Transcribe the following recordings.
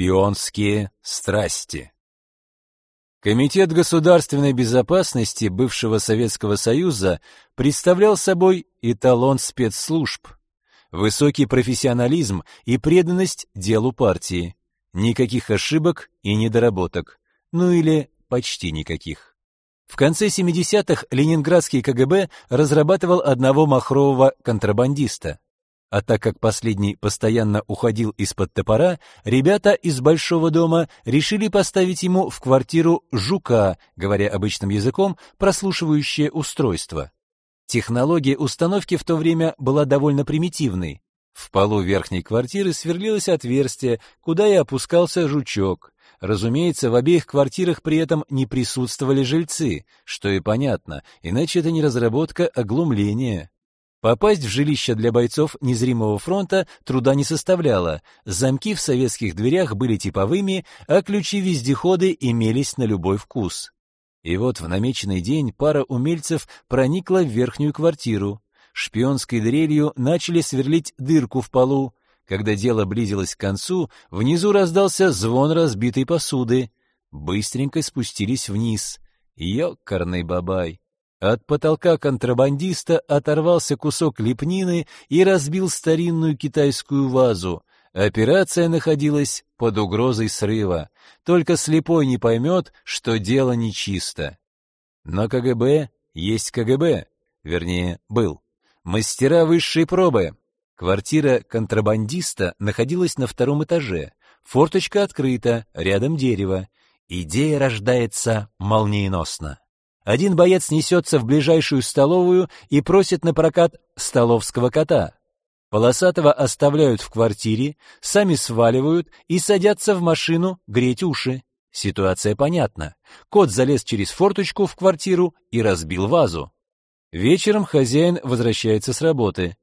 Шпионские страсти. Комитет государственной безопасности бывшего Советского Союза представлял собой эталон спецслужб. Высокий профессионализм и преданность делу партии. Никаких ошибок и недоработок. Ну или почти никаких. В конце 70-х ленинградский КГБ разрабатывал одного махрового контрабандиста. А так как последний постоянно уходил из-под топора, ребята из Большого дома решили поставить ему в квартиру жука, говоря обычным языком, прослушивающее устройство. Технология установки в то время была довольно примитивной. В полу верхней квартиры сверлилось отверстие, куда и опускался жучок. Разумеется, в обеих квартирах при этом не присутствовали жильцы, что и понятно, иначе это не разработка, а глумление. Попасть в жилище для бойцов незримого фронта труда не составляло. Замки в советских дверях были типовыми, а ключи-вездеходы имелись на любой вкус. И вот в намеченный день пара умельцев проникла в верхнюю квартиру. Шпионской дрелью начали сверлить дырку в полу. Когда дело близилось к концу, внизу раздался звон разбитой посуды. Быстренько спустились вниз. Ёкарный бабай! От потолка контрабандиста оторвался кусок лепнины и разбил старинную китайскую вазу. Операция находилась под угрозой срыва. Только слепой не поймет, что дело нечисто. Но КГБ есть КГБ, вернее, был. Мастера высшей пробы. Квартира контрабандиста находилась на втором этаже. Форточка открыта, рядом дерево. Идея рождается молниеносно. Один боец несется в ближайшую столовую и просит на прокат столовского кота. Полосатого оставляют в квартире, сами сваливают и садятся в машину греть уши. Ситуация понятна. Кот залез через форточку в квартиру и разбил вазу. Вечером хозяин возвращается с работы.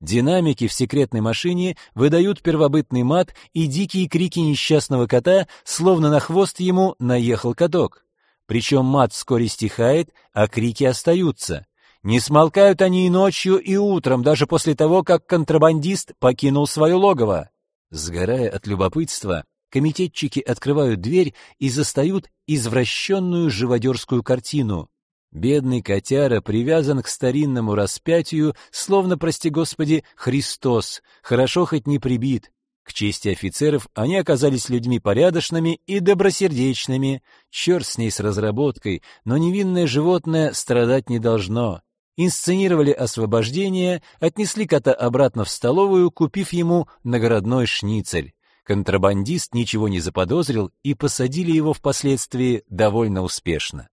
Динамики в секретной машине выдают первобытный мат и дикие крики несчастного кота, словно на хвост ему наехал каток. Причем мат вскоре стихает, а крики остаются. Не смолкают они и ночью, и утром, даже после того, как контрабандист покинул свое логово. Сгорая от любопытства, комитетчики открывают дверь и застают извращенную живодерскую картину. Бедный котяра привязан к старинному распятию, словно, прости господи, Христос, хорошо хоть не прибит, к чести офицеров, они оказались людьми порядочными и добросердечными. Черт с ней с разработкой, но невинное животное страдать не должно. Инсценировали освобождение, отнесли кота обратно в столовую, купив ему наградной шницель. Контрабандист ничего не заподозрил и посадили его впоследствии довольно успешно.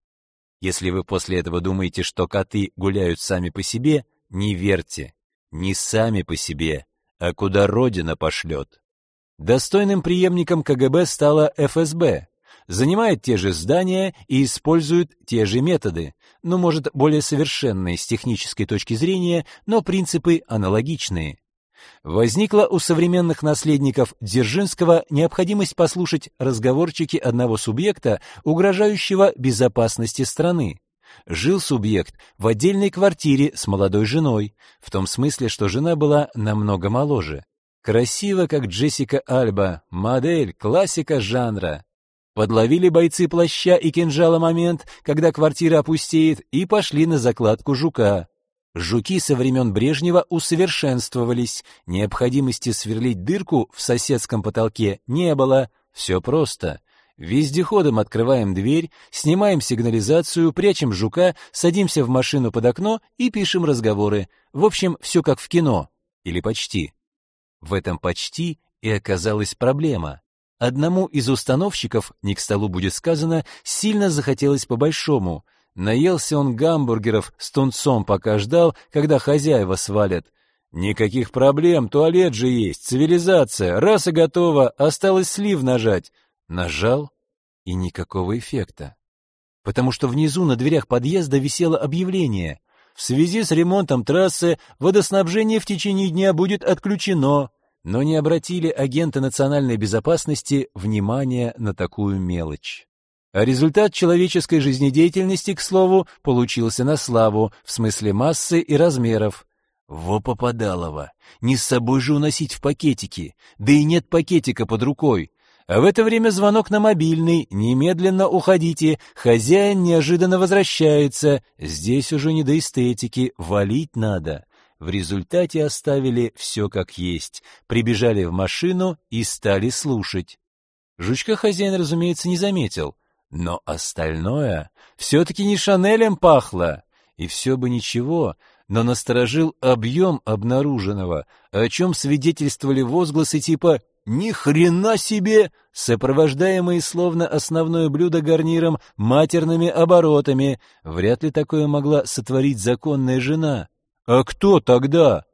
Если вы после этого думаете, что коты гуляют сами по себе, не верьте. Не сами по себе, а куда Родина пошлет. Достойным преемником КГБ стала ФСБ. Занимает те же здания и использует те же методы, но, может, более совершенные с технической точки зрения, но принципы аналогичные. Возникла у современных наследников Дзержинского необходимость послушать разговорчики одного субъекта, угрожающего безопасности страны. Жил субъект в отдельной квартире с молодой женой, в том смысле, что жена была намного моложе. Красиво, как Джессика Альба, модель, классика жанра. Подловили бойцы плаща и кинжала момент, когда квартира опустеет, и пошли на закладку жука. Жуки со времен Брежнева усовершенствовались, необходимости сверлить дырку в соседском потолке не было, все просто. Вездеходом открываем дверь, снимаем сигнализацию, прячем жука, садимся в машину под окно и пишем разговоры. В общем, все как в кино. Или почти. В этом почти и оказалась проблема. Одному из установщиков, не к столу будет сказано, сильно захотелось по-большому. Наелся он гамбургеров с тунцом, пока ждал, когда хозяева свалят. Никаких проблем, туалет же есть, цивилизация, раз и готово, осталось слив нажать. Нажал, и никакого эффекта. Потому что внизу на дверях подъезда висело объявление. В связи с ремонтом трассы водоснабжение в течение дня будет отключено но не обратили агенты национальной безопасности внимания на такую мелочь. А результат человеческой жизнедеятельности, к слову, получился на славу, в смысле массы и размеров. Во попадалово! Не с собой же уносить в пакетики, да и нет пакетика под рукой. А в это время звонок на мобильный. Немедленно уходите. Хозяин неожиданно возвращается. Здесь уже не до эстетики. Валить надо. В результате оставили все как есть. Прибежали в машину и стали слушать. Жучка хозяин, разумеется, не заметил. Но остальное все-таки не Шанелем пахло. И все бы ничего, но насторожил объем обнаруженного, о чем свидетельствовали возгласы типа «Ни хрена себе!», сопровождаемые словно основное блюдо гарниром матерными оборотами. Вряд ли такое могла сотворить законная жена. А кто тогда?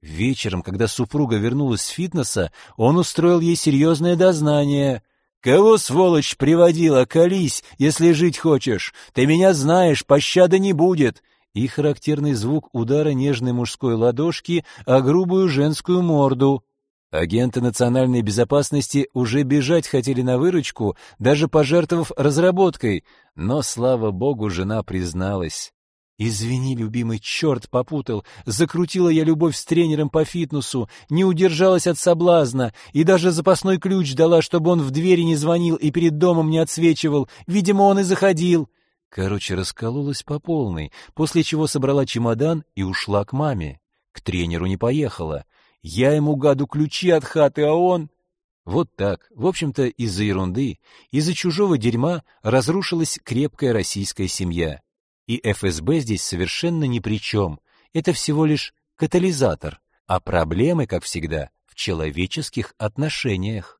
Вечером, когда супруга вернулась с фитнеса, он устроил ей серьезное дознание. «Кого, сволочь, приводила? Колись, если жить хочешь. Ты меня знаешь, пощады не будет и характерный звук удара нежной мужской ладошки о грубую женскую морду. Агенты национальной безопасности уже бежать хотели на выручку, даже пожертвовав разработкой, но, слава богу, жена призналась. «Извини, любимый, черт попутал. Закрутила я любовь с тренером по фитнесу, не удержалась от соблазна и даже запасной ключ дала, чтобы он в двери не звонил и перед домом не отсвечивал. Видимо, он и заходил. Короче, раскололась по полной, после чего собрала чемодан и ушла к маме. К тренеру не поехала. Я ему, гаду, ключи от хаты, а он... Вот так, в общем-то, из-за ерунды, из-за чужого дерьма разрушилась крепкая российская семья. И ФСБ здесь совершенно ни при чем. Это всего лишь катализатор, а проблемы, как всегда, в человеческих отношениях.